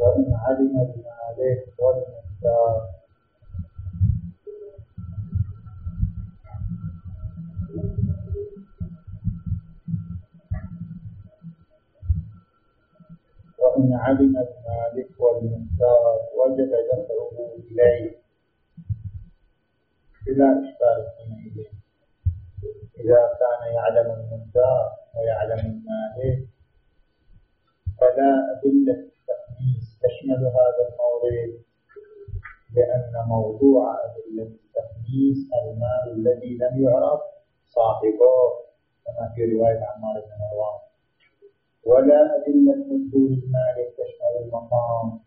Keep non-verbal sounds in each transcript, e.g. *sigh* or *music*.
وإن علم المالك والمختار وإن علم المالك والمختار وجب دفعه إليه بلا إشكال حينئذ إذا كان يعلم المختار ويعلم المالك فلا أدلة التخميس تشمل هذا المورد لأن موضوع أدلة التخميس المال الذي لم يعرف صاحبه كما في رواية عمار بن مروان. ولا أدلة مجهول المالك تشمل المقام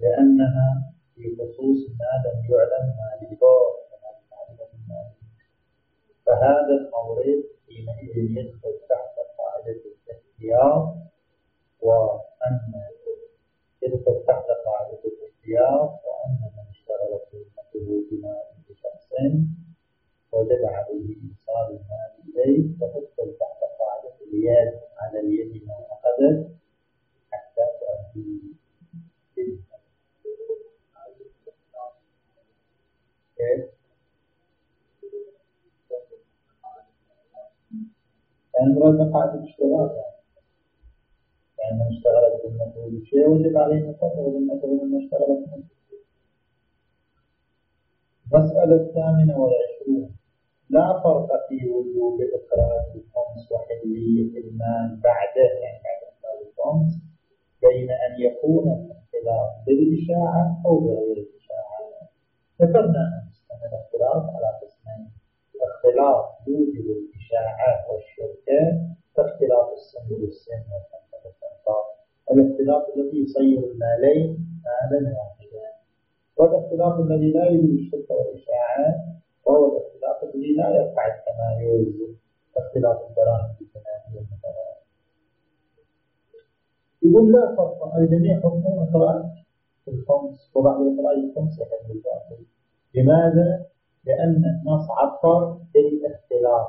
لأنها في خصوص ما لم يعلم مالكه فهذا المورد حينئذ يدخل تحت قاعدة الاختيار وأن يدخل تحت قاعدة الاختيار وأن من اشتغل خدمته بمال بشخص وجب عليه إيصال المال إليه فتدخل تحت قاعدة اليد على اليد ما أخذت حتى تؤدي؟ يعني مراد قاعدة اشتراك يعني يعني من اشتغلت بالمفعول شيء وجب عليه نفسه والمفعول ما اشتغلت مسألة الثامنة والعشرون. لا فرق في وجوب إخراج الخمس وحلية المال بعده يعني بعد إخراج الخمس بين أن يكون الاختلاف بالإشاعة أو بغير الإشاعة. ذكرنا أمس أن الاختلاف على قسمين. اختلاف يوجب الإشاعة والشركة كاختلاف السن بالسن والخمسة الاختلاف الذي يصير المالين مالا واحدا والاختلاف الذي لا يوجب الشركة والإشاعة وهو الاختلاف الذي لا يرفع التمايز اختلاف الدراهم الثنائية مثلا يقول لا فرق الجميع حكم إخراج الخمس وبعد إخراج الخمس يحل الباطل. لماذا؟ لأن النص عبر بالاختلاف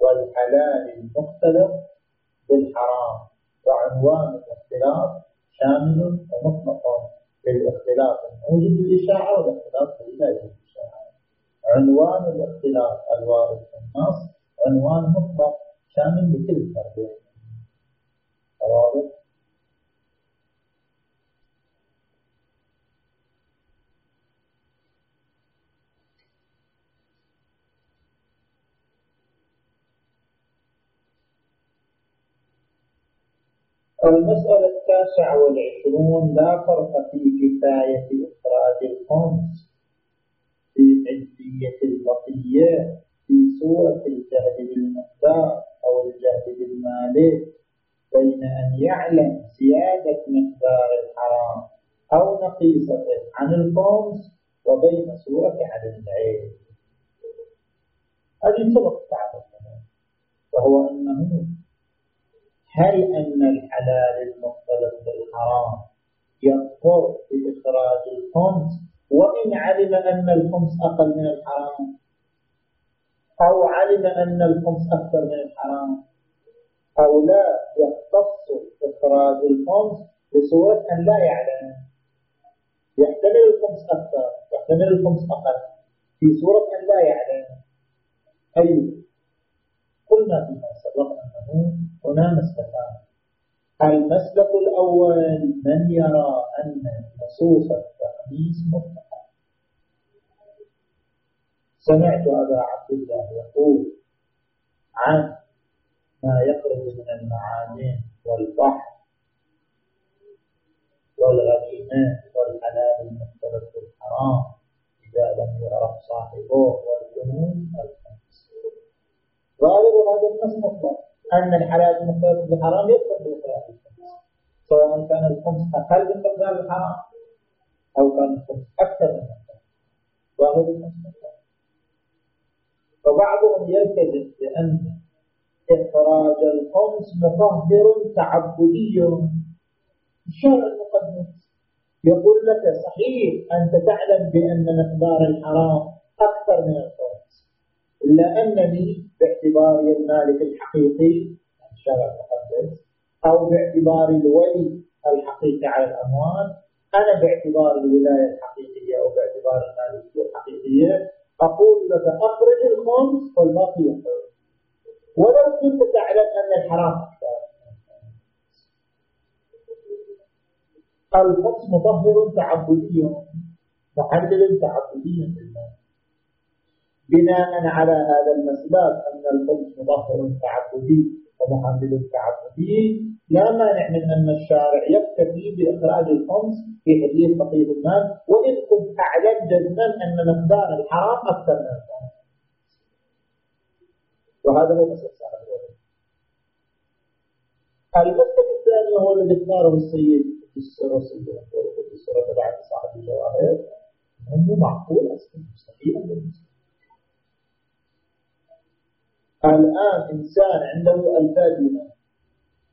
والحلال المختلف بالحرام. وعنوان الاختلاف شامل ومطلق للاختلاف الموجب للإشاعة والاختلاف الذي لا يوجد عنوان الاختلاف الوارد في النص عنوان مطلق شامل لكل الفردين المسألة التاسعة والعشرون لا فرق في كفاية إخراج الخمس في حزبية البقية في صورة الجهد بالمقدار أو الجهد بالمال بين أن يعلم زيادة مقدار الحرام أو نقيصته عن الخمس وبين صورة عدم العين. هذه طرق تعرف وهو أنه هل أن الحلال المختلف بالحرام يضطر بإخراج الخمس؟ وإن علم أن الخمس أقل من الحرام؟ أو علم أن الخمس أكثر من الحرام؟ أو لا يختص إخراج الخمس بصورة أن لا يعلم. يحتمل الخمس أكثر يحتمل الخمس أقل في صورة أن لا يعلم. أي قلنا فيما سبق أنه هنا مسلكان المسلك الأول من يرى أن نصوص التخميس مطلقة. سمعت أبا عبد الله يقول عن ما يخرج من المعادن والبحر والغنيمات والحلال المختلف بالحرام إذا لم يعرف صاحبه والجنون ظاهر هذا النص مطلق. أن الحلال المختلف بالحرام يدخل بإخراج الخمس سواء كان الخمس أقل من مقدار الحرام أو كان الخمس أكثر من مقدار. ظاهر النص مطلق. فبعضهم يلتزم بأن إخراج الخمس مطهر تعبدي. الشارع المقدس يقول لك صحيح أنت تعلم بأن مقدار الحرام أكثر من الخمس. إلا أنني باعتباري المالك الحقيقي الشارع المقدس أو باعتبار الولي الحقيقي على الأموال. أنا باعتبار الولاية الحقيقية أو باعتبار المالكية الحقيقية. أقول لك أخرج الخمس والباقي يخرج ولو كنت تعلم أن الحرام أكثر الخمس مطهر تعبدي محلل تعبدي لله. بناء على هذا المسباب أن الخمس مطهر تعبدي ومحلل تعبدي. لا مانع من أن الشارع يكتفي بإخراج الخمس في حديث فقير المال وإن كنت أعلم جزما أن مقدار الحرام أكثر من الخمس. وهذا هو مسألة صاحب المسألة الثانية هو الذي اختاره السيد في السورة في السورة بعد صاحب الجواهر أنه معقول أصلا مستحيل بالنسبة الآن إنسان عنده ألفا دينار.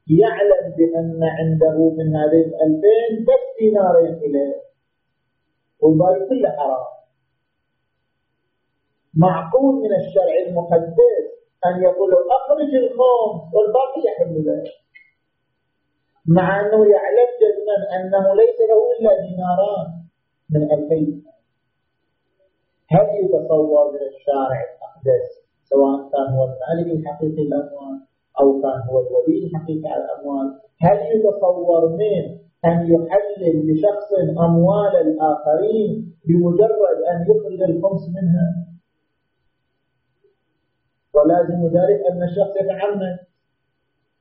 يعلم بأن عنده من هذه الألفين بس دينارين إليه. والباقي كله حرام. معقول من الشرع المقدس أن يقول أخرج الخمس والباقي يحل مع أنه يعلم جزما أنه ليس له إلا ديناران من ألفين هل يتصور من الشارع المقدس سواء كان هو المالك الحقيقي الأموال أو كان هو الولي الحقيقي على الأموال. هل يتصور من أن يحلل لشخص أموال الآخرين بمجرد أن يخرج الخمس منها؟ ولازم ذلك أن الشخص يتعمد.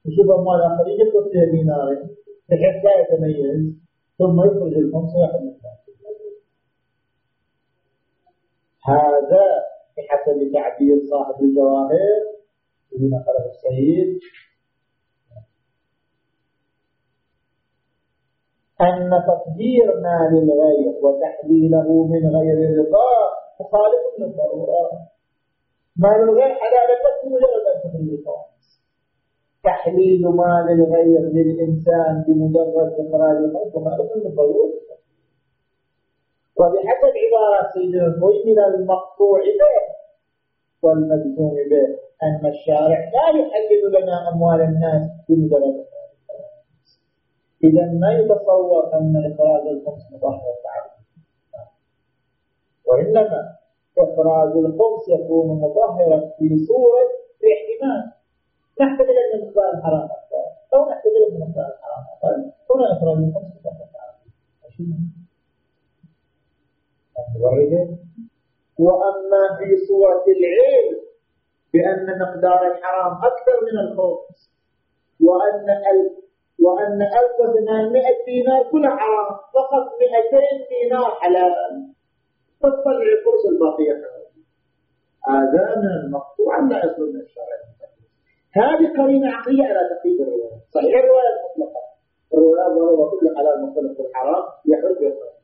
يشوف أموال الآخرين يخرج فيها دينارين بحيث لا يتميز ثم يخرج الخمس ويحل هذا بحسب تعبير صاحب الجواهر الذي نقله السيد أن تقدير ما للغير وتحليله من غير رضا مخالف للضرورات ما للغير حلال بس مجرد أن تخرج تحليل ما للغير للإنسان بمجرد إخراج الخلق مخالف للضرورات وبحسب عبارة سيدنا الخوي من المقطوع به والمجزوم به أن الشارع لا يحلل لنا أموال الناس بمجرد إذا ما يتصور أن إخراج الخمس مظهر تعبد وإنما إخراج الخمس يكون مظهرا في صورة احتمال نحتمل أن المقدار الحرام أكثر أو نحتمل أن المقدار الحرام أقل هنا إخراج الخمس مظهر تعبد وأما في صورة العلم بأن مقدار الحرام أكثر من الخمس. وأن ألف وأن ألف وثمانمائة دينار كلها حرام فقط مئتين دينار حلال. تطلع الفرص الباقية حرام هذا من المقطوع يصل من الشرع هذه قرينة عقلية على تقييد الرواية. صحيح الرواية المطلقة الرواية ظهر كل حلال مختلف الحرام يحرم يحرم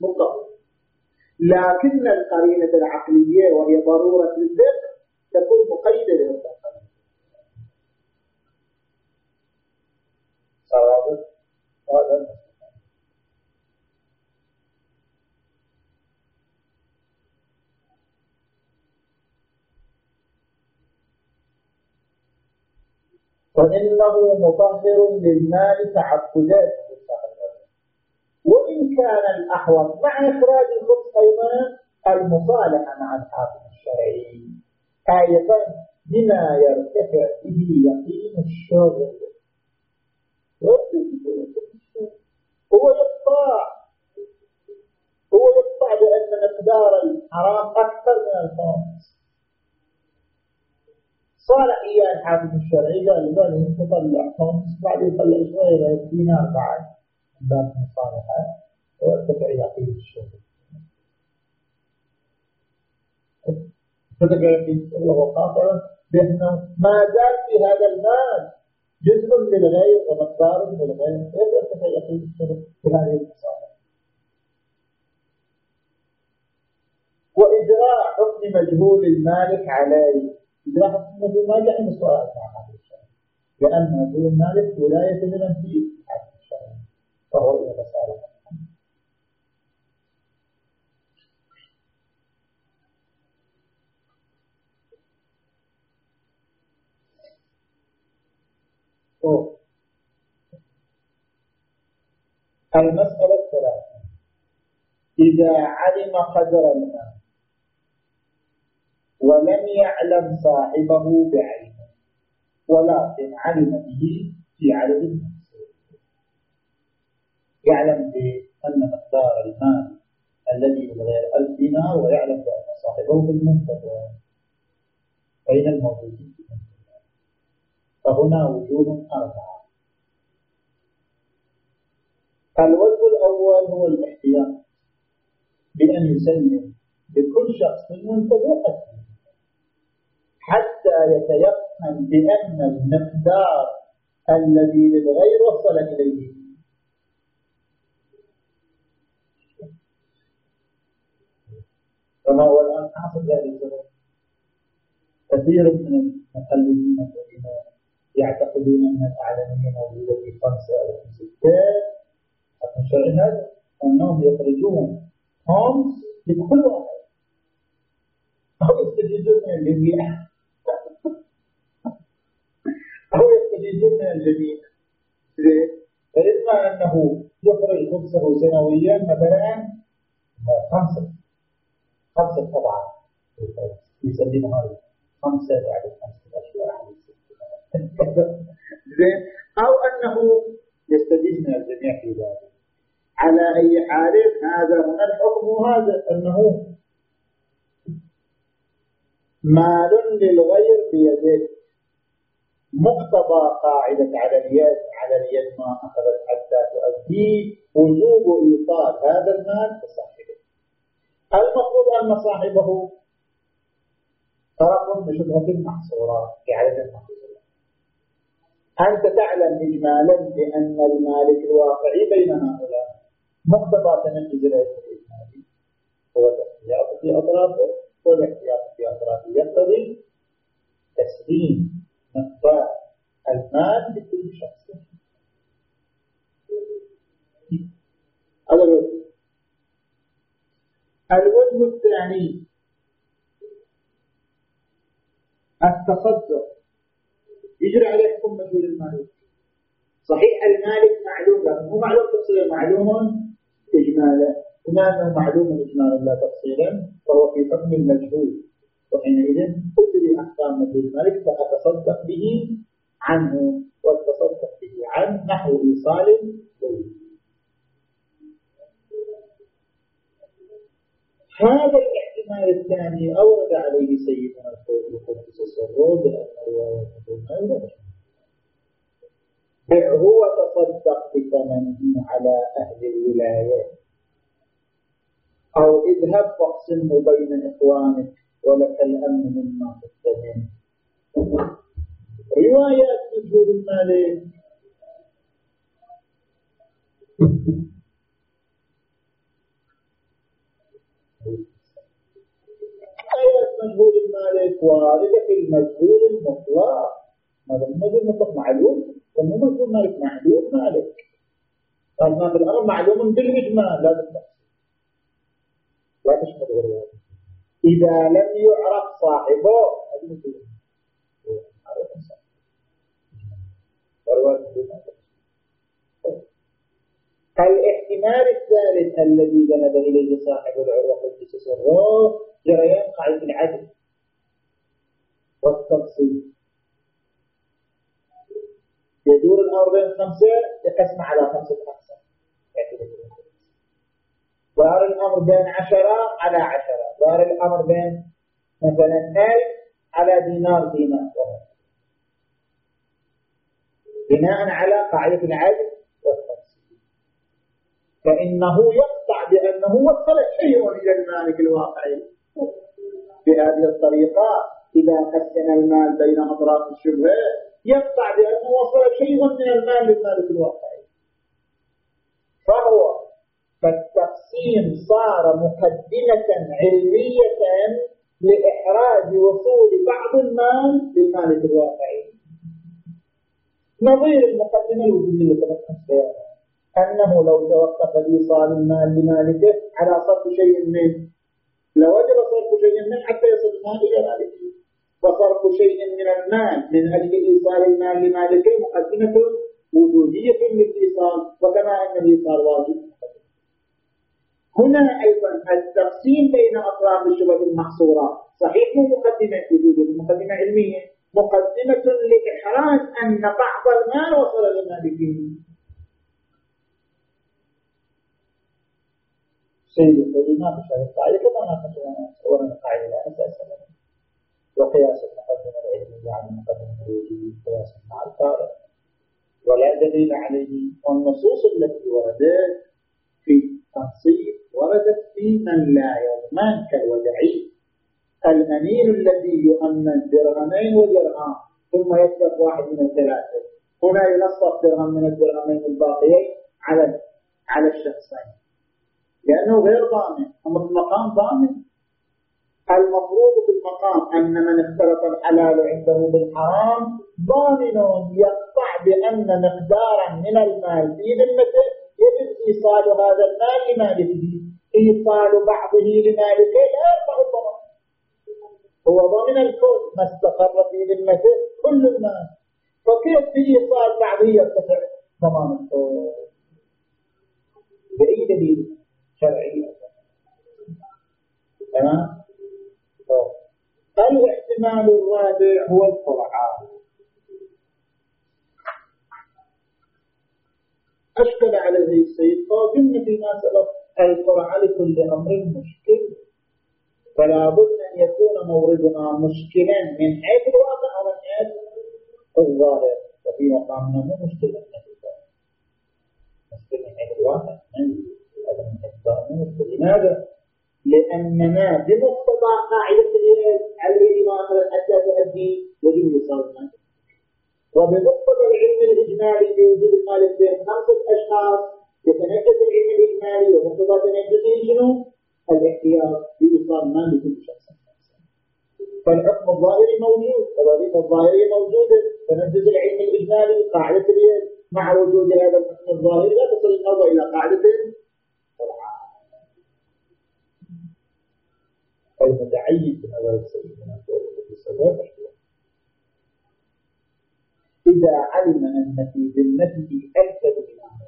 مطلق. لكن القرينة العقلية وهي ضرورة الفقه تكون مقيدة للفقه صواب فإنه مطهر للمال تعبدات كان الأحوط. مع إخراج الخبز أيضا المصالحة مع الحاكم الشرعي. أيضا بما يرتفع به يقين الشغل هو يقطع. هو يقطع بأن مقدار الحرام أكثر من الخمس صالح إياه الحاكم الشرعي قال له تطلع خمس بعد يطلع شوية دينار بعد. باب مصالحة. وأرتفع يقين الشغل ارتفع يقين الشغل وقاطع بأنه ما زال في هذا المال جزء للغير ومقدار للغير كيف يرتفع يقين الشغل في هذه المصالح وإجراء حكم مجهول المالك عليه. إجراء حكم مجهول المالك يعني سؤال عن لأن مجهول المالك ولاية لمن فيه فهو إلى مسألة المسألة الثلاثة. إذا علم قدر المال ولم يعلم صاحبه بعينه ولكن علم به في عدد يعلم بأن مقدار المال الذي لغير ألف دينار ويعلم بأن صاحبه بالمنتظر بين الموجودين؟ فهنا وجوه أربعة. الوجه الأول هو الاحتياط. بأن يسلم لكل شخص منتظر حتى يتيقن بأن المقدار الذي للغير وصل إليه. كما هو الآن؟ حاصل الزمن كثير من المقلدين الذين يعتقدون أن الأعلامية موجودة في خمسة أو في ستة. حتى هذا أنهم يخرجون خمس لكل واحد. أو يستجيزون من الجميع. أو يستجيزون من الجميع. فإما أنه يخرج خمسة سنويا مثلا؟ خمسة. خمسة طبعا. يسلمها خمسة بعد خمسة. *laughs* زين. أو أنه يستجيب من الجميع في ذلك. على أي حال هذا من الحكم وهذا أنه مال للغير بيده مقتضى قاعدة على اليد على اليد ما أخذت حتى تؤدي وجوب إيصال هذا المال لصاحبه. المفروض أن صاحبه طرف بشبهة محصورة في عدد محصورة. أنت تعلم إجمالا بأن المالك الواقعي بين هؤلاء. مقتضى تنفيذ العلم الإجمالي هو الاحتياط في أطرافه والاحتياط في أطرافه يقتضي تسليم مقدار المال لكل شخص. الوجه الوجه الثاني التصدق. يجري عليه حكم مجهول المالك صحيح المالك معلوم لكن هو معلوم تفصيلا. معلوم إجمالا. بما أنه معلوم إجمالا لا تفصيلا فهو في حكم المجهول. وحينئذ لي أحكام مجهول المالك فأتصدق به عنه والتصدق به عنه نحو إيصال هذا الاحتمال الثاني أورد عليه سيدنا القدس السرور بأن رواية بعه وتصدق بثمنه على أهل الولاية. أو اذهب فاقسمه بين إخوانك ولك الأمن مما تستمن روايات مجهول المالك. آيات مجهول المالك واردة في المجهول المطلق. ماذا المجهول المطلق؟ معلوم. ومو مجهول مالك معلوم مالك. طالما في الأمر معلوم بالإجمال لا بالتفصيل. لا تشمل غير إذا لم يعرف صاحبه الاحتمال الثالث الذي ذهب إليه صاحب العروة قدس سره جريان قاعدة العدل. والتفصيل. يدور الأمر بين خمسة يقسم على خمسة أقسام. دار الأمر بين عشرة على عشرة. دار الأمر بين مثلا ألف على دينار دينار. بناء على قاعدة العدل فإنه يقطع بأنه وصل شيء إلى المالك الواقعي. بهذه الطريقة. إذا قسم المال بين أطراف الشبهة يقطع بأنه وصل شيء من المال للمالك الواقعي فهو فالتقسيم صار مقدمة علمية لإحراز وصول بعض المال للمالك الواقعي نظير المقدمة الوجودية سبق أنه لو توقف إيصال المال لمالكه على صرف شيء منه لوجب صرف شيء منه حتى يصل المال إلى مالكه وصرف شيء من المال من أجل إيصال المال لمالكه مقدمة وجودية للإيصال وكما أن الإيصال واجب. هنا أيضا التقسيم بين أطراف الشبه المحصورة. صحيح مقدمة وجود مقدمة علمية. مقدمة لإحراز أن بعض المال وصل للمالكين سيد الحدود ما تشابه القاعدة كما ناقشنا أولا القاعدة لا أساس لها وقياس المقدمة العلمية على المقدمة الوجودية قياس مع الفارق ولا دليل عليه والنصوص التي وردت في تنصيب وردت في من لا يضمن كالودعي الأمين الذي يؤمن درهمين ودرهم ثم يتلف واحد من الثلاثة. هنا ينصف درهم من الدرهمين الباقيين على على الشخصين. لأنه غير ضامن. أمر المقام ضامن. المفروض في المقام أن من اختلط الحلال عنده بالحرام ضامن يقطع بأن مقدارا من المال في ذمته. يجب إيصال هذا المال لمالكه إيصال بعضه لمالكه لا يرفع الضمان هو ضامن الكل ما استقر في ذمته كل المال. فكيف بإيصال بعضه يرتفع ضمان الكل بأي دليل؟ شرعية تمام؟ الاحتمال الرابع هو القرعة أشكل عليه السيد قادم فيما سبق القرعة لكل أمر مشكل. فلا بد أن يكون موردنا مشكلا من حيث الواقع ومن حيث الظاهر. وفي مقامنا مو مشكل من حيث الظاهر. مشكل من حيث الواقع. لماذا؟ لأننا بمقتضى قاعدة الإمام حتى تؤدي يجب يصلنا وبمقتضى العلم الإجمالي بوجود المال بين خمسة أشخاص يتنجد العلم الإجمالي ومقتضى تنجده شنو؟ الاحتياط بإيصال مال لكل شخص فالحكم الظاهري موجود الوظيفة الظاهرية موجودة تنجد العلم الإجمالي قاعدة اليد مع وجود هذا الحكم الظاهري لا تصل النظر إلى قاعدة المتعين في نظر سيدنا بسبب إذا علم أن في ذمته ألف دينار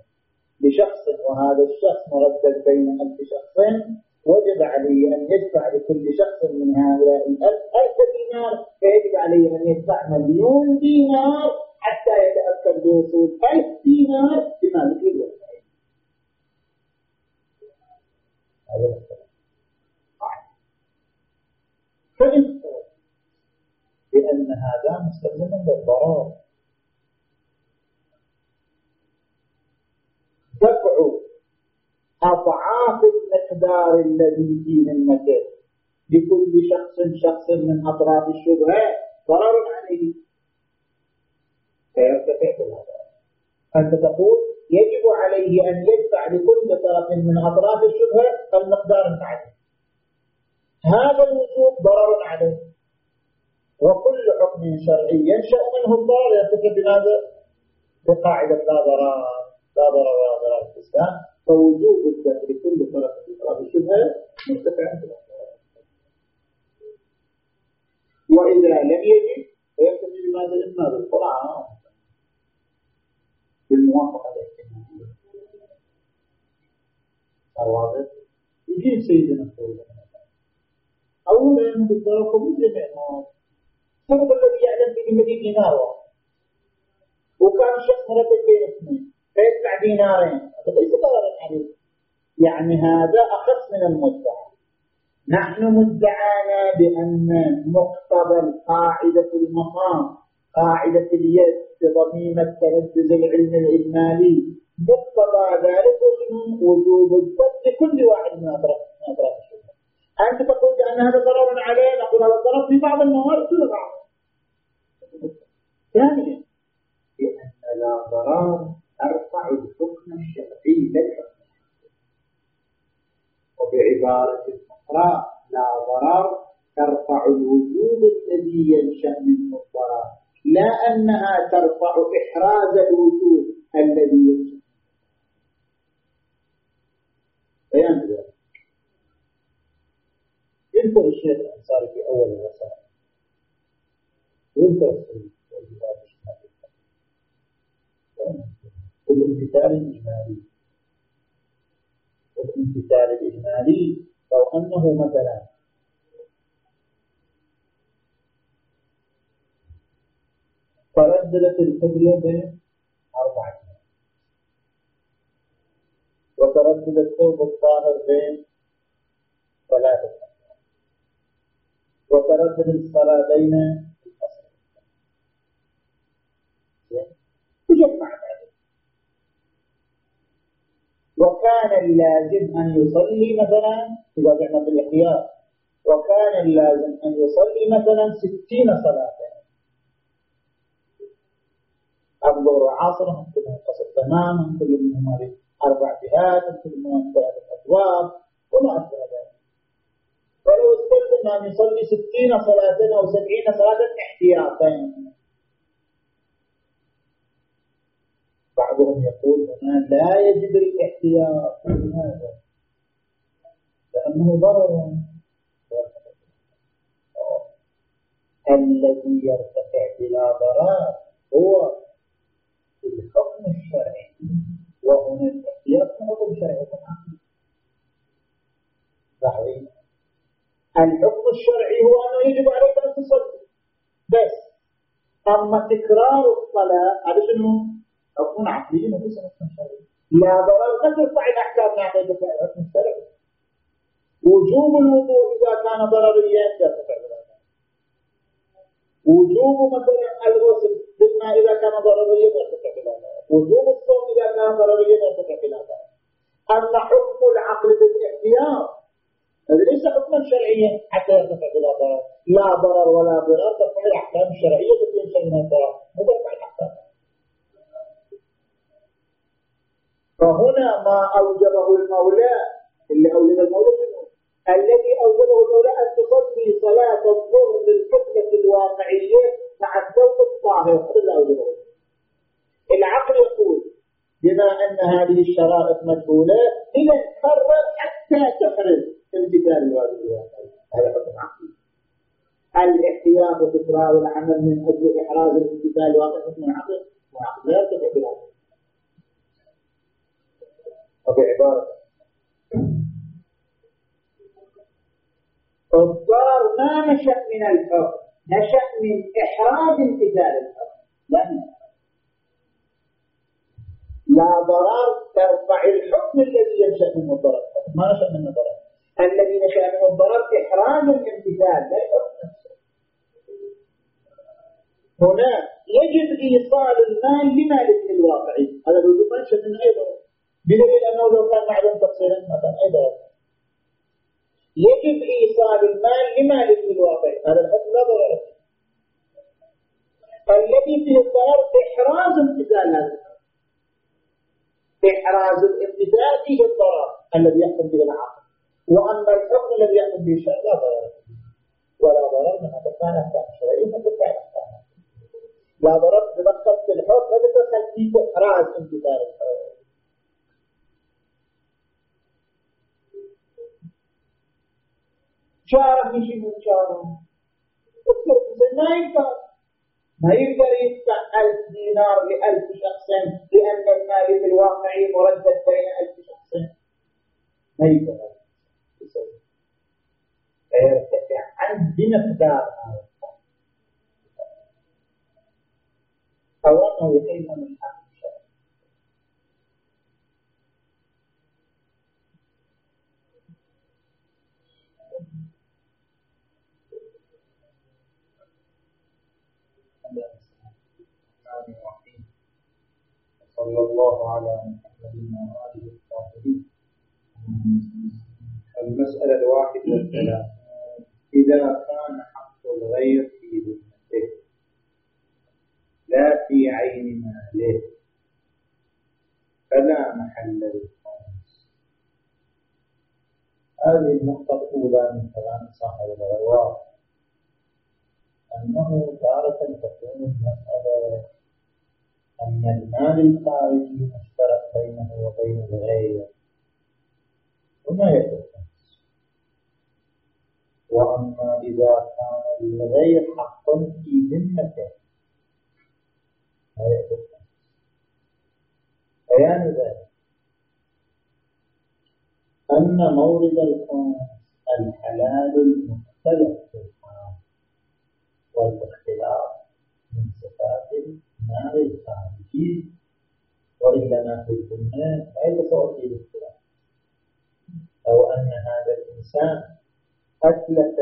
لشخص وهذا الشخص مردد بين ألف شخصين وجب عليه أن يدفع لكل شخص من هؤلاء الألف ألف دينار فيجب عليه أن يدفع مليون دينار حتى يتأكد بوصول ألف دينار بمالك الوفاء هذا فإن بأن هذا مستلزم بالضرر دفع أضعاف المقدار الذي في ذمته لكل شخص شخص من أطراف الشبهة ضرر عليه. فيرتفع بالهذا. أنت تقول يجب عليه أن يدفع لكل طرف من أطراف الشبهة المقدار المعين هذا الوجود ضرر عليه. وكل حكم شرعي ينشأ منه الضرر. يرتكب بماذا؟ بقاعدة لا ضرر لا ضرر ولا ضرر في الإسلام. فوجود الدفع لكل طرف من طرف الشبهة مرتفع وإذا لم يجد فيرتكب بماذا؟ إما بالقرآن. بالموافقة الاحتمالية واضح؟ يجيب سيدنا الصلاه أولا بالضرب مثل معمار السبب الذي يعلم مدين دينار وكان الشخص مرتب بين اثنين فيدفع دينارين هذا ليس ضررا عليه يعني هذا أخص من المدعى نحن مدعانا بأن مقتضى القاعدة المقام. قاعدة اليد بضميمة تردد العلم الإجمالي. مقتضى ذلك وجوب الضبط لكل واحد من أطراف الشبهة أنت تقول بأن هذا ضرر عليه نقول هذا ضرر في بعض الموارد دون بعض. ثانيا بأن لا ضرر أرفع الحكم الشرعي لا الحكم وبعبارة أخرى لا ضرر ترفع الوجود الذي ينشأ منه الضرر. لا أنها ترفع إحراز الوجود الذي ينشأ بيان ذلك يذكر الشيخ الأنصاري في أول الرسائل ويذكر الامتثال الإجمالي. الامتثال الإجمالي لو أنه مثلا. ترددت القبلة بين أربعة. وتردد الثوب الطاهر بين ثلاثة وتردد الصلاة بين تجمع ذلك وكان اللازم أن يصلي مثلا إذا بعنا بالاختيار وكان اللازم أن يصلي مثلا ستين صلاة. الظهر وعصر كلهم قصر تماما كل منهم أربع جهات كل منهم ثلاثة أبواب وما أشبه ذلك. ولو استلزم أن يصلي ستين صلاة أو سبعين صلاة احتياطا. بعضهم يقول هنا لا يجب الاحتياط لماذا؟ لأنه ضرر. الذي يرتفع بلا ضرر هو الحكم الشرعي. وهنا الاحتياط شرعي صحيح. الحكم الشرعي هو أنه يجب عليك أن تصلي. بس. أما تكرار الصلاة هذا شنو؟ حكم عقلي وليس حكم شرعي لا ضرر. قد ترفع الأحكام ناحية الحكم الشرعي وجوب الوضوء إذا كان ضرريا يرتفع وجوب مثلا الغسل بالماء إذا كان ضرريا يرتفع وجوب الصوم إذا كان يرتفع خلافه أما حكم العقل بالاحتياط هذا ليس حكما شرعيا حتى يرتفع ضرر لا ضرر ولا ضرر ترفع الأحكام الشرعية التي ينشأ منها الضرر وترفع الأحكام فهنا ما أوجبه المولى اللي أوجب المولى الذي أوجبه المولى أن تصلي صلاة الظهر للحكمة الواقعية مع الثوب الطاهر. هذا أوجبه العقل يقول بما أن هذه الشرائط مجهولة إذا تقرر حتى تخرج امتثال الواجب الواقعي هذا حكم عقلي. الاحتياط وتكرار العمل من أجل إحراز الامتثال الواقعي حكم عقلي وعقل لا يرتفع بلا وفي الضرر ما نشأ من الحكم نشأ من إحراز امتثال الحكم. لأنه لا ضرر ترفع الحكم الذي ينشأ منه الضرر ما نشأ منه الضرر الذي نشأ منه الضرر إحراز الامتثال لا هنا يجب إيصال المال لمالك الواقعي. هذا الوجود ما ينشأ منه أيضا. بدليل أنه لو كان معلوم تقصيرا مثلا أيضا. يجب إيصال المال لمالك الواقعي هذا الحكم لا ضرر الذي فيه الضرر إحراز امتثال هذا إحراز الامتثال فيه الضرر الذي يحكم به العقل وأما الحكم الذي يحكم به الشرع لا ضرر ولا ضرر من أحكام أحكام الشرعية فتبقى أحكام لا ضرر في الحكم فتدخل في إحراز امتثال الحكم. يشي من شارع ما ينفع. ما يقدر يدفع ألف دينار لألف شخص لأن المال في الواقع مردد بين ألف شخص. ما يقدر فيرتفع عن بمقدار أو أنه يحل من مورد الخمس الحلال المختلف في الحرام والاختلاف من صفات النار الخارجي وإلا ما في الذمة لا يتصور الاختلاف. أو أن هذا الإنسان أتلف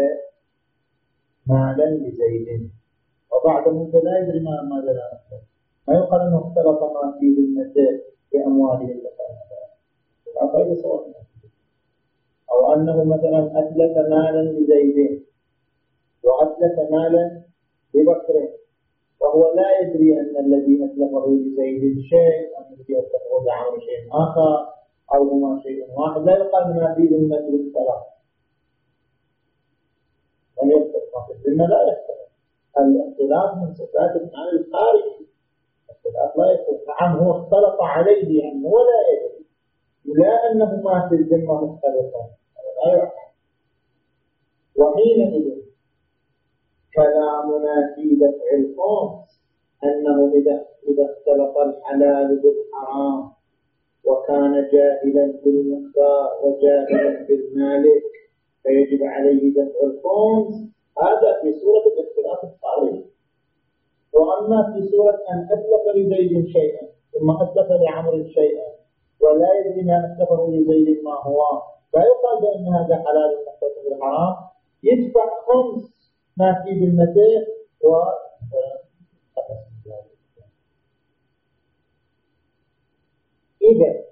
مالا لزيد وبعد مدة لا يدري ما ماذا لا أتلف ما يقال أنه اختلط ما في ذمته بأمواله التي لا يتصور أو أنه مثلا أتلف مالا لزيد وأتلف مالا لبكر وهو لا يدري أن الذي أتلفه لزيد شيء وأن الذي أتلفه لعمر شيء آخر أو هما شيء واحد لا يقال ما في ذمة الثلاث من يختلف في الذمة لا يختلف. الاختلاف من صفات المعنى الخارجي الاختلاف لا يختلف. نعم هو اختلط عليه يعني هو لا يدري. لا أنه ما في الذمة مختلفة. لا يعلم وحينئذ كلامنا في دفع الخمس أنه إذا اختلط الحلال بالحرام وكان جاهلا بالمقدار وجاهلا بالمالك فيجب عليه دفع الخمس هذا في سورة الاختلاف الخارجي وأما في سورة أن أتلف لزيد شيئا ثم أتلف لعمر شيئا ولا يدري ما أتلفه لزيد ما هو. لا يقال بأن هذا حلال مختص بالحرام يدفع خمس ما في ذمته و إذا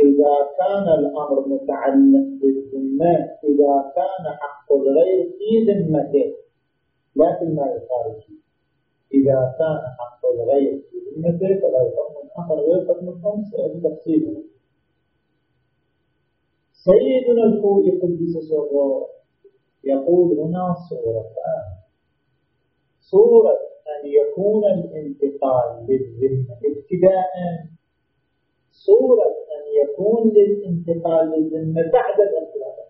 إذا كان الأمر متعلق بالذمة إذا كان حق الغير في ذمته لا في المال الخارجي إذا كان حق الغير في ذمته فلا يحكم آخر غير قسم الخمس تفصيله سيدنا الخوي قدس سره يقول هنا صورتان صورة أن يكون الانتقال للذمة ابتداء. صورة أن يكون للانتقال للذمة بعد الاختلاف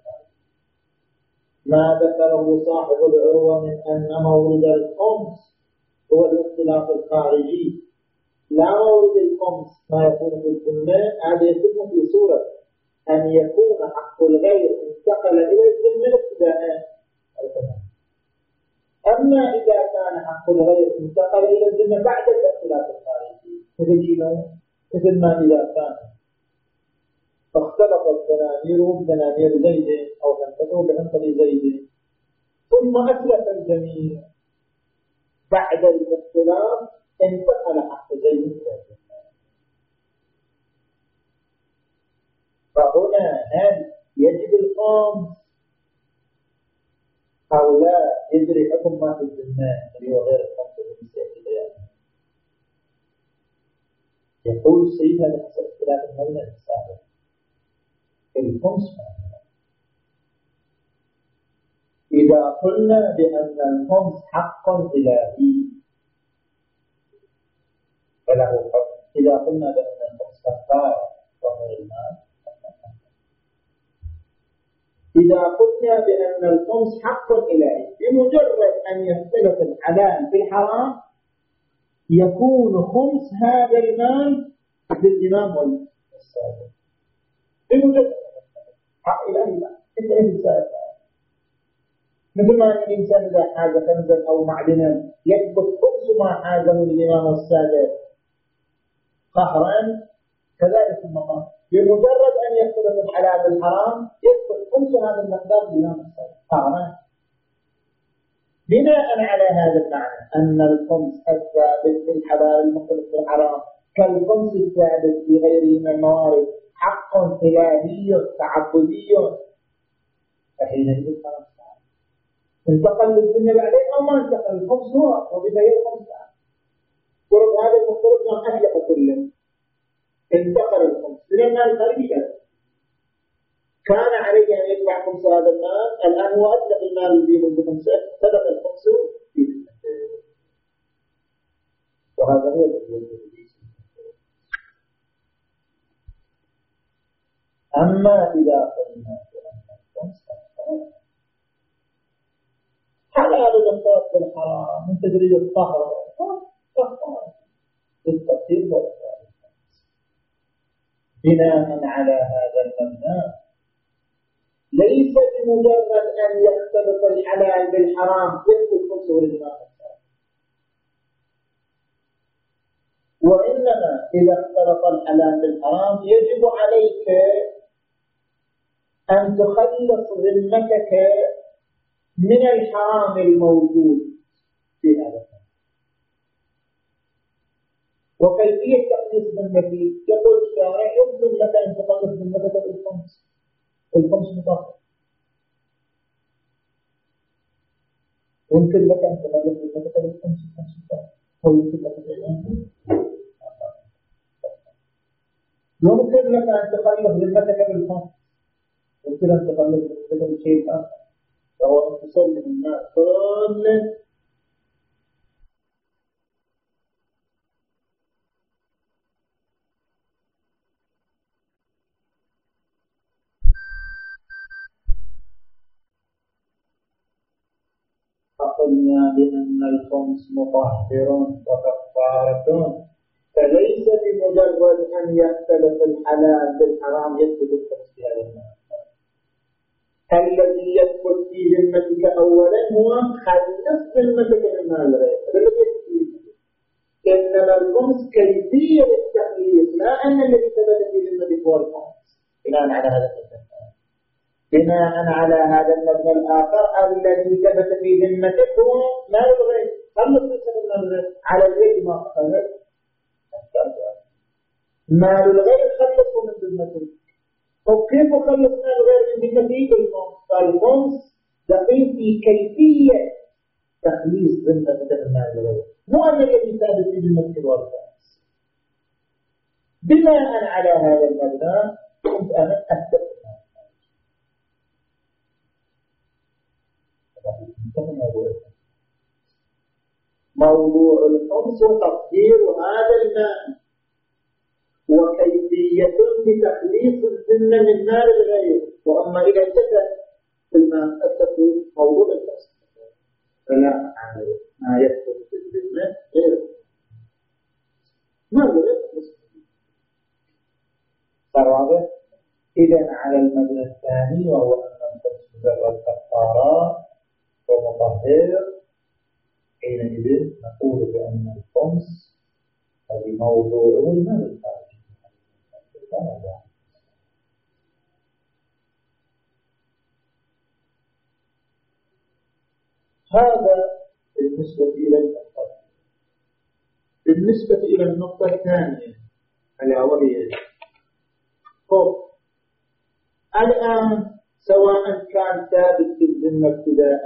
ما ذكره صاحب العروة من أن مورد الخمس هو الاختلاف الخارجي. لا مورد الخمس ما يكون في الذمة هذا يكون في صورة. أن يكون حق الغير انتقل إلى الذمة ابتداء أما إذا كان حق الغير انتقل إلى الذمة بعد الاختلاف الخارجي مثل؟ مثل ما إذا كان فاختلطت دنانير بدنانير زيد أو تنتقل بأنقل زيد ثم أتلف الجميع بعد الاختلاف انتقل حق زيد إلى فهنا هل يجب الخامس أو لا يجري حكم ما في الذمة اللي هو غير الخمس الذي يقول السيد هذا حسب اختلاف المبنى السابق الخمس إذا قلنا بأن الخمس حق إلهي فله حكم إذا قلنا بأن الخمس كفارة وهو المال إذا قلنا بأن الخمس حق إلهي بمجرد أن يختلف الحلال بالحرام يكون خمس هذا المال للإمام والسادة بمجرد حق إلهي لا. أنت أنت مثل ما أن الإنسان إذا حاز كنزا أو معدنا يثبت خمس ما حازه للإمام والسادة قهرا كذلك المقام بمجرد أن يختلف الحلال بالحرام يثبت خمس هذا المقدار السادة قهرا بناء على هذا المعنى أن الخمس الثابت في الحلال المختلف في الحرام كالخمس الثابت في غيره من الموارد حق إلهي تعبدي. فحينئذ خلاص انتقل للدنيا بعدين أو ما انتقل الخمس هو وبداية الخمس قرب هذا المختلف كان أهلك كله انتقل الخمس من المال الخارجي كان عليه أن يدفع خمس هذا المال. الآن هو أطلق المال الذي منذ خمسة. سبق الخمس في وهذا هو الذي أما إذا قلنا بأن الخمس حلال الاختلاط بالحرام من تدريج الطهر؟ بالتقدير والإخراج بناء على هذا المبنى. ليس بمجرد أن يختلط الحلال بالحرام يدخل خمسه الإمام وإنما إذا اختلط الحلال بالحرام يجب عليك أن تخلص ذمتك من الحرام الموجود في هذا. وكيفية تخليص ذمتي يقول الشارع يمكن لك أن تخلص ذمتك بالخمس الخمس. مطلق يمكن لك أن تخلص ذمتك بالخمس الخمس مطلق أو يمكن لك أن يمكن لك أن تخلص ذمتك بالخمس يمكن أن تخلص ذمتك بشيء آخر. وهو أن تسلم الناس كل بأن الخمس مطهر وكفارة فليس بمجرد أن يختلف الحلال بالحرام يثبت الخمس في هذا الذي يثبت في ذمتك أولا هو خلص ذمتك من مال إنما الخمس كيفية التخليص لا أن الذي ثبت في ذمتك هو الخمس. بناء على هذا الفكر بناء على هذا المبنى الآخر الذي ثبت في ذمتك هو الغير خلص الغير على ما خلص مال الغير خلصه من ذمتك. وكيف خلص مال الغير من ذمتك الخمس فالخمس دقيق في كيفية تخليص ذمتك. من مال الغير مو أن الذي ثابت في ذمتك الخمس بناء على هذا المبنى كنت أنا أتفق موضوع الخمس تطهير هذا الماء وكيفية لتخليص الذمة من مال الغير. وأما إذا انتهى الماء أتته موضوع الخمس فلا أعمل ما يدخل في الذمة غير. ما هو صار واضح؟ إذا على المبنى الثاني وهو أن الخمس مجرد كفارات ومطهر حينئذ نقول بأن الخمس هذه موضوع الخارجي هذا بالنسبة إلى النقطة. بالنسبة إلى النقطة الثانية. ألا وهي الآن سواء كان ثابت في الذمة ابتداء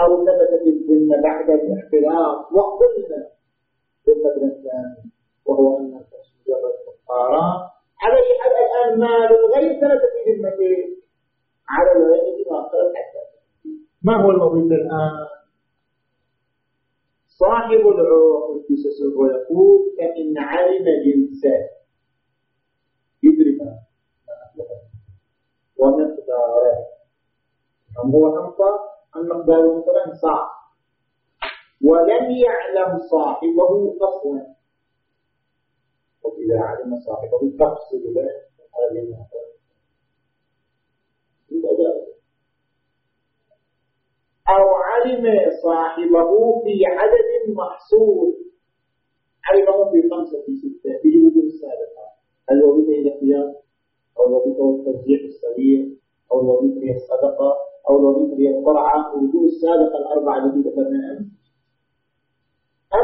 أو ثبت في الذمة بعد الاحتراق وقلنا بالمبنى الثاني وهو أن الكشف مجرد كفارة على حال الآن مال الغير ثبت في ذمته. على الغير ما حتى. ما هو الوظيفة الآن؟ صاحب العروق في سوف يقول فإن علم جنسه يدرك ومقداره. هو أنطى المقدار مثلا صعب ولم يعلم صاحبه أصلا. وإذا علم صاحبه تفصل له. هذه أو علم صاحبه في عدد محصور علمه في خمسة في ستة في وجود السابقة. الوظيفة الاختيار أو الوظيفة التوزيع السريع؟ أو الوظيفة الصدقة؟ أو الوظيفة هي القرعة وجود السابقة الأربعة التي ذكرناها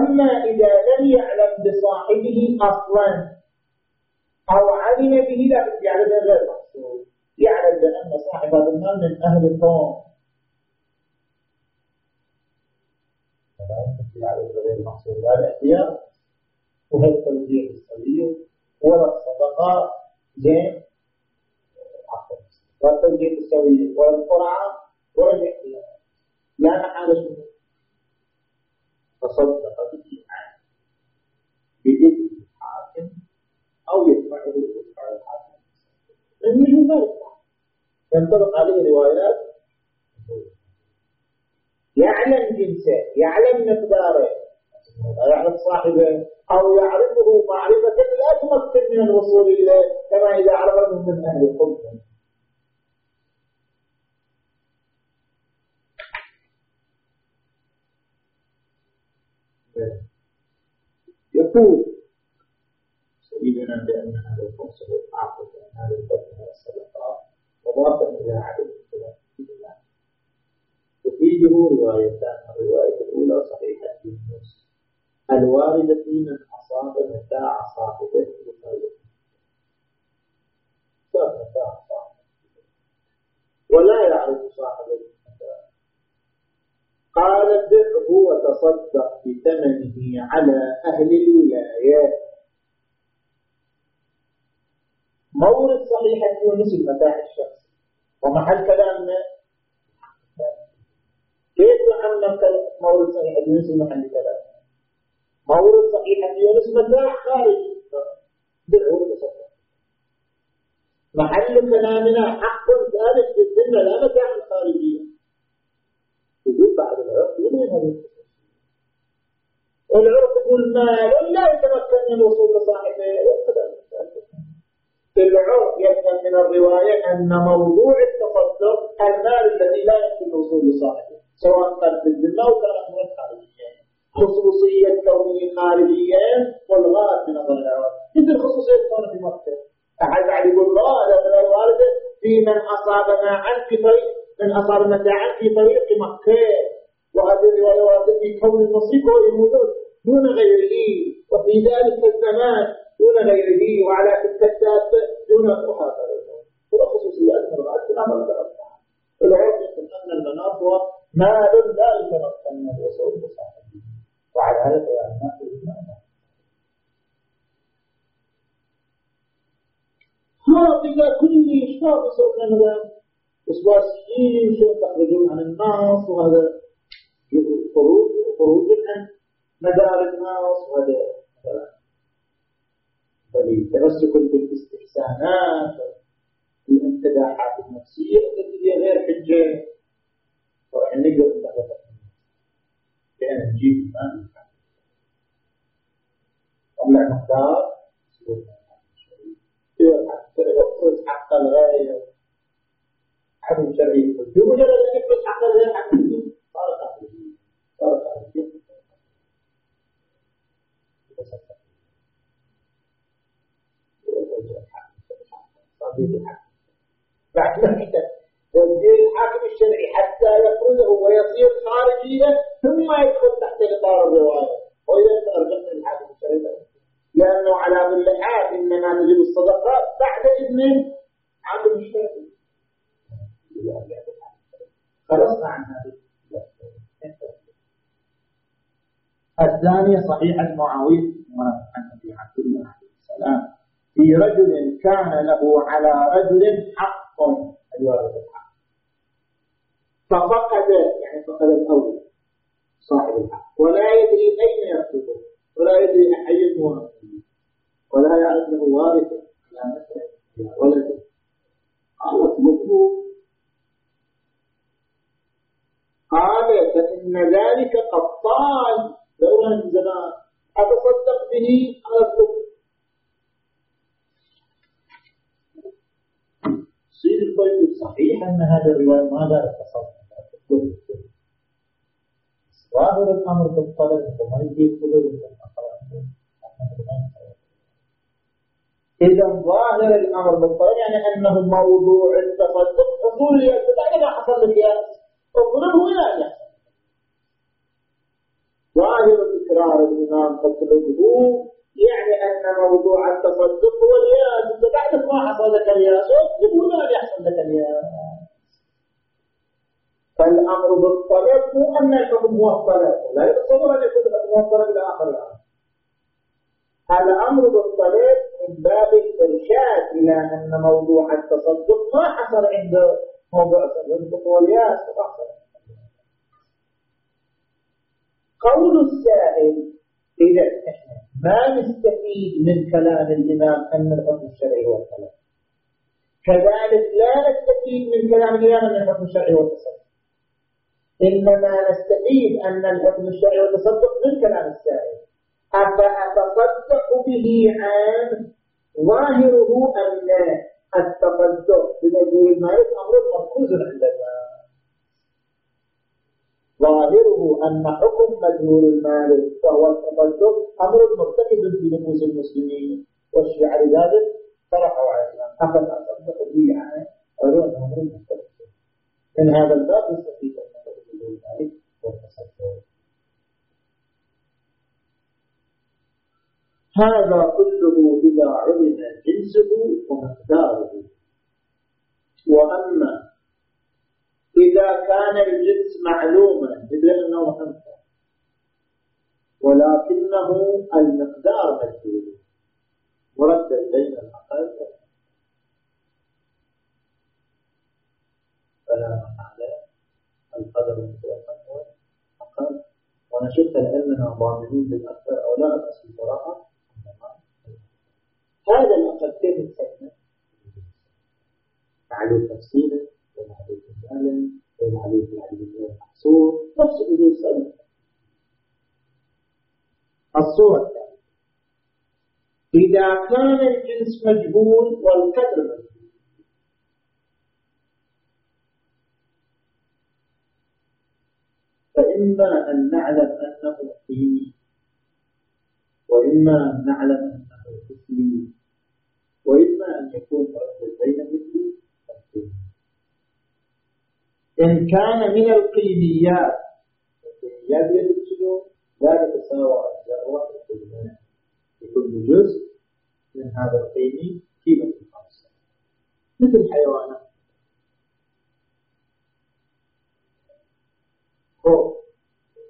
أما إذا لم يعلم بصاحبه أصلا أو علم به لكن يعلم غير محصول يعلم بأن صاحب هذا المال من أهل القوم. يعلم غير محصول لا الاحتياط وهي التوزيع الصغير ولا الصدقة زين. والتوجيه السوية والقرعة والاحتياط لا محال شنو تصدق به عنه بإذن الحاكم أو يدفعه يدفع الحاكم. من ما يدفع ينطبق عليه روايات. يعلم جنسه يعلم مقداره. يعرف صاحبه أو يعرفه معرفة لا تمكن من الوصول إليه كما إذا عرفه من أهل الحكم يقول سيدنا بأن هذا الخمس هو العقل وأن هذا الفضل هو الصدقات مضافا إلى عدد الله. تفيده روايتان الرواية الأولى صحيحة يونس الواردة من أصاب متاع صاحبه بخير. متاع صاحبه. ولا يعرف صاحبه. قال بعه وتصدق بثمنه على أهل الولايات. مورد صحيحة يونس المتاع الشخصي. ومحل كلامنا كيف نعلم مورد صحيحة يونس المحل كلام مورد صحيحة يونس متاع خارجي بعه وتصدق محل كلامنا حق ثابت في الذمة لا متاع خارجية يقول بعد العرف وين هذه العرف يقول مال لا يتمكن من الوصول لصاحبه العرف يفهم من الرواية أن موضوع التصدق المال الذي لا يمكن الوصول لصاحبه سواء كان في الذمة أو كان أموال خارجية. خصوصية كونه خارجيا والغاية من نظر العرف. مثل خصوصية كونه في مكة. أحد يقول لا هذا من الوالدة في من أصاب معا في طريق من أصاب متاعا في طريق مكة. وهذه الرواية واردة في كون المصيب هو الموجود دون غيره وفي ذلك الزمان دون غيره وعلى تلك الدابة دون محافظة هو خصوصيات مرات في الأمر العرف يقول أن المناط هو مال لا يتمكن من الوصول بصاحبه وعلى هذا فيعلم المعنى هذا كل إشكال بصوت النظام وسواسيين شو تخرجون عن الناس وهذا خروج خروج عن مدار الناس وهذا بل تمسك بالاستحسانات الامتداحات النفسية التي هي غير حجة. طبعا نقدر نتحدث لأن نجيب ما طلع مقدار. حق الغاية حكم شرعي بمجرد أن يفلس حق غير حق صار قاتل صار قاتل بعد تسجيل الحاكم الشرعي حتى يفرزه ويصير خارجيا ثم يدخل تحت إطار الرواية. وإذا ارجعت للحاكم الشرعي لأنه على كل حال إنما نجد الصدقات بعد إذن عبد الشرعي خلصنا عن هذه الثانية صحيح معاوية عن أبي عبد الله عليه السلام. في رجل كان له على رجل حق. الوارث الحق ففقد يعني فقد الأول صاحب الحق. ولا يدري أين يأخذه ولا يدري أحيث هو ولا يعرف له وارث. على مثل. ولده قال اطلبه قال فإن ذلك قد طال. دورا زمان. أتصدق به أصدق سيد الطيب صحيح أن هذه الرواية ماذا تصدق ظاهر الأمر بالطلب وما يجيب قدر إذا ظاهر الأمر بالطلب يعني أنه موضوع التصدق. حصول بعد ما حصل يا فضله إلى يحصل ظاهر تكرار الإمام تطلبه يعني أن موضوع التصدق هو الياس. أنت بعد ما حصل لك الياس إلى أن يحصل لك الياس. فالأمر بالطلب هو أن الحكم هو الطلب لا يتصور أن يكون الحكم هو الطلب إلى آخر الأمر. الأمر بالطلب من باب الإرشاد إلى أن موضوع التصدق ما حصل عند هو قول السائل إذا إحنا ما نستفيد من كلام الإمام أن الحكم الشرعي هو الكلام. كذلك لا نستفيد من كلام الإمام أن الحكم الشرعي هو التصدق. إنما نستفيد أن الحكم الشرعي هو التصدق من كلام السائل. أفأتصدق به عن ظاهره أم لا؟ التصدق بمجهول المال أمر مركوز عندنا. ظاهره أن حكم مجهول المال وهو التقدم أمر مرتكب في نفوس المسلمين. والشيعة لذلك طرحوا على الإسلام أخذ أصدق به عنه قالوا أمر مرتكب من هذا الباب يستفيد أن مجهول المال والتصدق هذا كله إذا علم جنسه ومقداره. وأما إذا كان الجنس معلوما مثل أنه أنت ولكنه المقدار مجهول. مردد بين الأقل فلا محالة القدر المتوسط أقل ونشك لأننا ضامنين بالأكثر أو لا الأصل صراحة هذا الأقل كيف نسمى معلوم تفصيلا ومعلوم إجمالا ومعلوم غير محصور. نفس أصول السنة الصورة. الثانية إذا كان الجنس مجهول والقدر مجهول فإما أن نعلم أنه قيمي وإما أن نعلم أنه مثلي وإما أن يكون مردد بين والقيمي إن كان من القيميات القيميات يجب شنو؟ لا تتساوى الذرة لكل جزء من هذا القيمي قيمة خاصة. مثل الحيوانات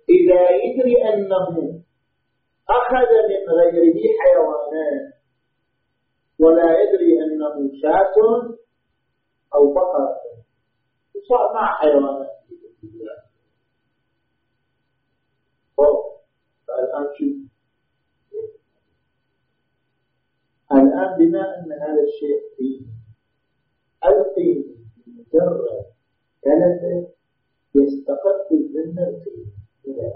إذا يدري أنه أخذ من غيره حيوانات ولا يدري أنه شاة أو بقرة صار مع حيوانات فالآن شو؟ الآن بما أن هذا الشيء قيمة. القيمة مجرد ثلاثة يستقر الذمة القيمة.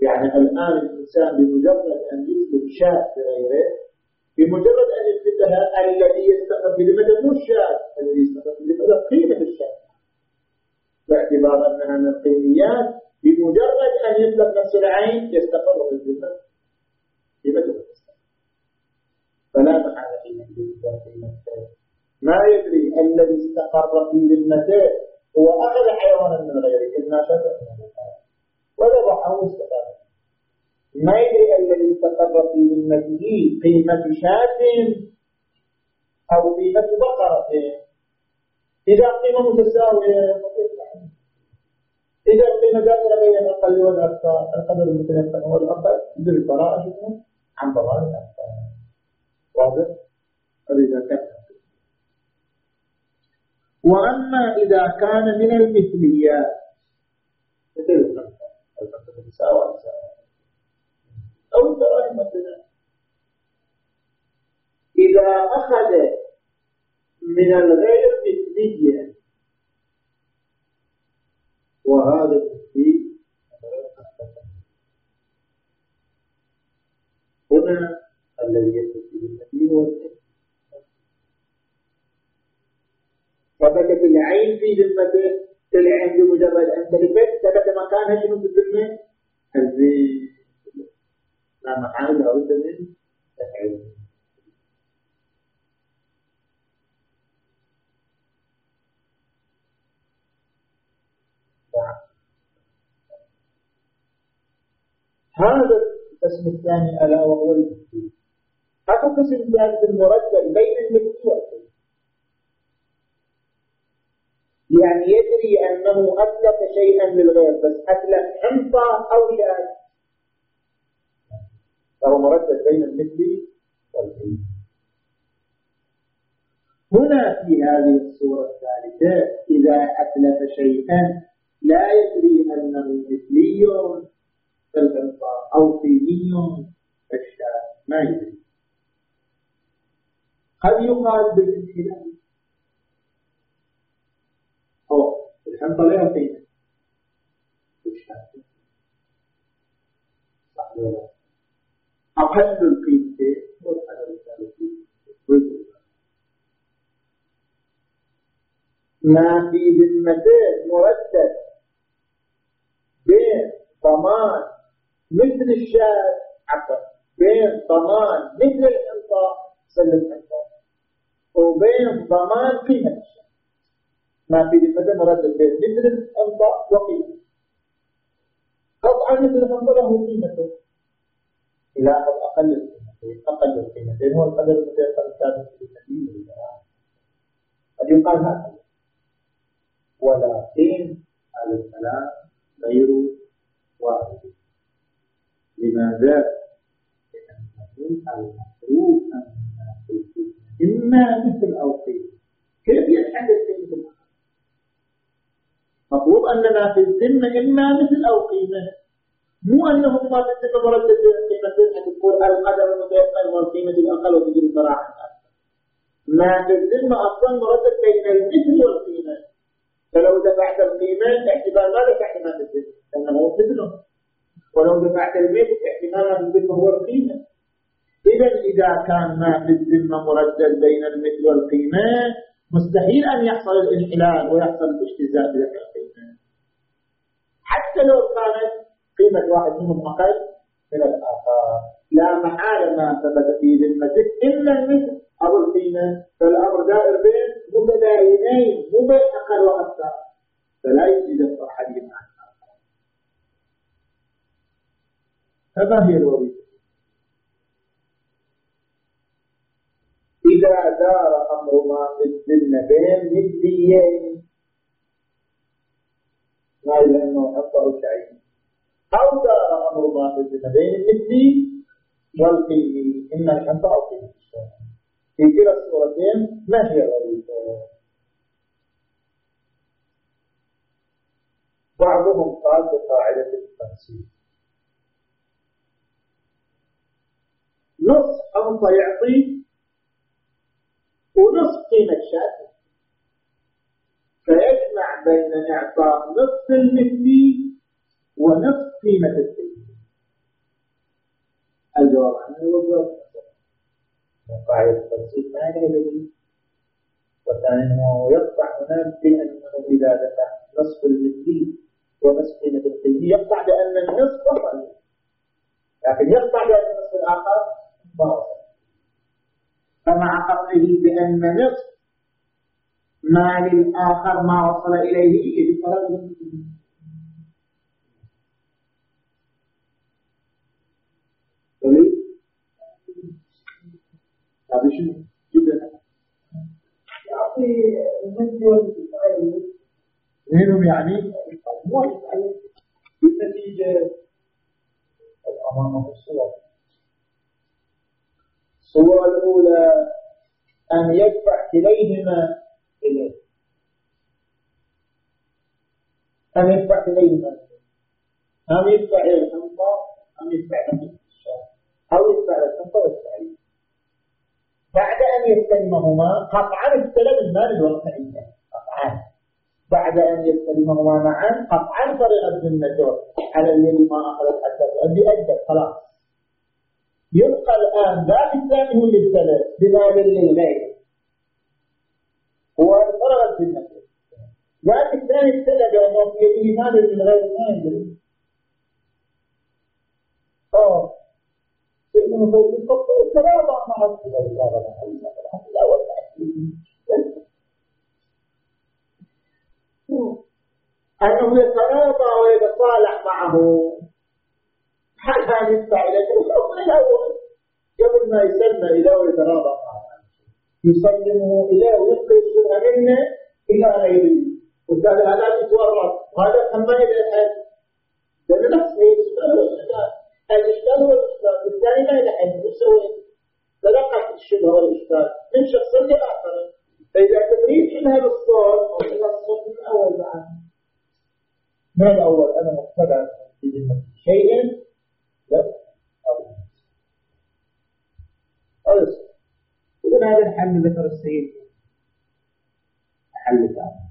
يعني الآن الإنسان بمجرد أن يثبت شاة لغيره بمجرد أن يثبتها الذي يستقر بذمته مو الشاة الذي يستقر بذمته قيمة الشاة. باعتبار أنها من القيميات بمجرد أن يطلق نفس العين يستقر بالذمة قيمته فلا محل حين قيمته ما يدري الذي استقر في ذمته هو أخذ حيوانا من غيره إما شفع وذبحه واستقر ما الذي استقر في ذمته قيمة شاة أو قيمة بقرة. إذا قيمة متساوية إذا القيمة داخلة بين الأقل والأكثر القدر المتنفع والأقل بالبراءة عن ضرار الأكثر. واضح؟ هذا كان. وأما إذا كان من المثليات مثل تساوى تساوى أو الدراهم مثلا. إذا أخذ من الغير مثلية وهذا المثلي هنا الذي يثبت بالمثلي هو ثبتت العين في ذمته العين بمجرد أن تلفت ثبت مكانها شنو في الذمة؟ الزيت من تفعيله هذا القسم الثاني ألا وهو المثل هذا القسم الثالث المرتب بين والقسم يعني يدري أنه أتلف شيئا للغير بس أتلف حنطة أو شاة فهو مردد بين المثل والمثل هنا في هذه الصورة الثالثة إذا أتلف شيئا لا يدري أنه مثلي كالقنطار أو قيمي كالشاة ما يدري. قد يقال بالانحلال أو الحنطة لا قيمة الشاة صح ولا لا؟ أقل القيمتين والقدر الثالث ما في ذمته مردد بين ضمان مثل الشاذ عفوا بين ضمان مثل الانطاء سلم الانطاء وبين ضمان قيمة الشاذ ما في ذمته مردد بين مثل الانطاء وقيمة. قطعا مثل الانطاء له قيمته. إلى أقل القيمتين أقل القيمتين هو القدر الذي كان في النبي قد يقال هكذا ولكن هذا الكلام غير واحد لماذا؟ لأنه المفروض أن إما مثل أو قيل كيف يتحدث مثل مطلوب أننا في الذمة إما مثل أو قيمة مو أنهم ما الذمة مردد قيمة تقول القدر المتيقن والقيمة الأقل وتجي الصراحة. ما الذمة أصلا مردد بين المثل والقيمة فلو دفعت القيمة احتمال ما دفعت ما تدفع لأنه مثله. ولو دفعت المثل احتمال ما تدفع هو القيمة. إذا إذا كان ما في الذمة مردد بين المثل والقيمة مستحيل أن يحصل الانحلال ويحصل الاجتزاء بذلك القيمة. حتى لو كانت قيمة واحد منهم أقل من الآخر. لا محالة ما ثبت في ذمتك إلا المثل أو القيمة. فالأمر دائر بين متداينين مو بين أقل وأكثر. فلا يجوز الصحة عن الآخر هذا هي الوظيفة إذا دار أمر ما في الذمة بين مثليين. ما إلا أنه حصل شيء. أو دار أمر الذمة بين المثلي والقيمي إما الحصة أو في كلا الصورتين ما هي الوظيفة بعضهم قال بقاعدة التنسيق. نص أنت يعطي ونصف قيمة شاكر فيجمع بين إعطاء نصف المثلي ونصف قيمة التجميل الجواب عنه هو الجواب. وقاعدة التنصيب ما يدري وثانيا أنه يقطع هناك بأنه إذا دفع نصف المثلي ونصف قيمة القيمة يقطع بأن النصف وصل لكن يقطع بأن النصف الآخر وصل فمع قطعه بأن نصف ما للآخر ما وصل إليه يجب فرق هذا شنو؟ جدا منهم يعني بالنتيجة أمامه الصور الصورة الأولى أن يدفع كليهما إليه. أن يدفع كليهما أم يدفع إلى الحنطة أم يدفع إلى الشام أو يدفع إلى الحنطة والتعليم بعد أن يستلمهما قطعا استلم المال الواقعي قطعا. بعد أن يستلمهما معا قطعا فرغت ذمته على الذي ما أخذت حتى تؤدي أدت خلاص. يبقى الآن ذاك الثاني هو اللي ابتلى بمال للغير. هو فرغت ذمته ذاك الثاني ابتلى بأنه في يده مال للغير ما يدري. أوه. فوق الخط التراضع مع أنه يتراضى ويتصالح معه حتى يدفع إليه الأول الأول قبل ما يسلم إليه ويتراضى معه يسلمه إليه ويبقي الشبهة منه إلى غيره وقال هذا يتورط وهذا كما يدعي لأن نفسه الإشكال هو الإشكال بالتالي ما يلحق يسوي تلقت الشبهة والإشكال من شخص لآخر فإذا تريد حينها بالصوت أو حينها الصوت من الأول بعد ما الأول أنا بذمة شيء لا أو إذا هذا الحل ذكر السيد حل ثاني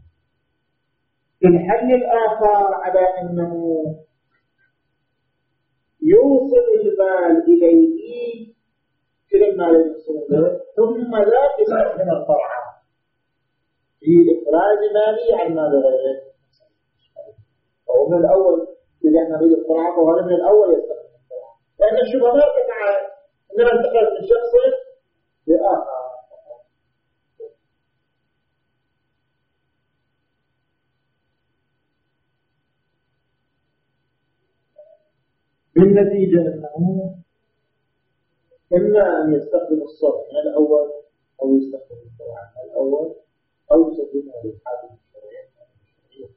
الحل الآخر على أنه يوصل المال إليه. كل المال ثم لا يستخدم الفرع. في إخراج مالي عن مال غيره وهو من الأول إذا نريد القرعة فهذا من الأول يستخدم القرعة لأن الشبهة ما إنما انتقلت من شخص لآخر. بالنتيجة أنه إما أن يستخدم الصرف يعني الأول أو يستخدم القرآن الأول أو يستخدم للحاكم الشرعي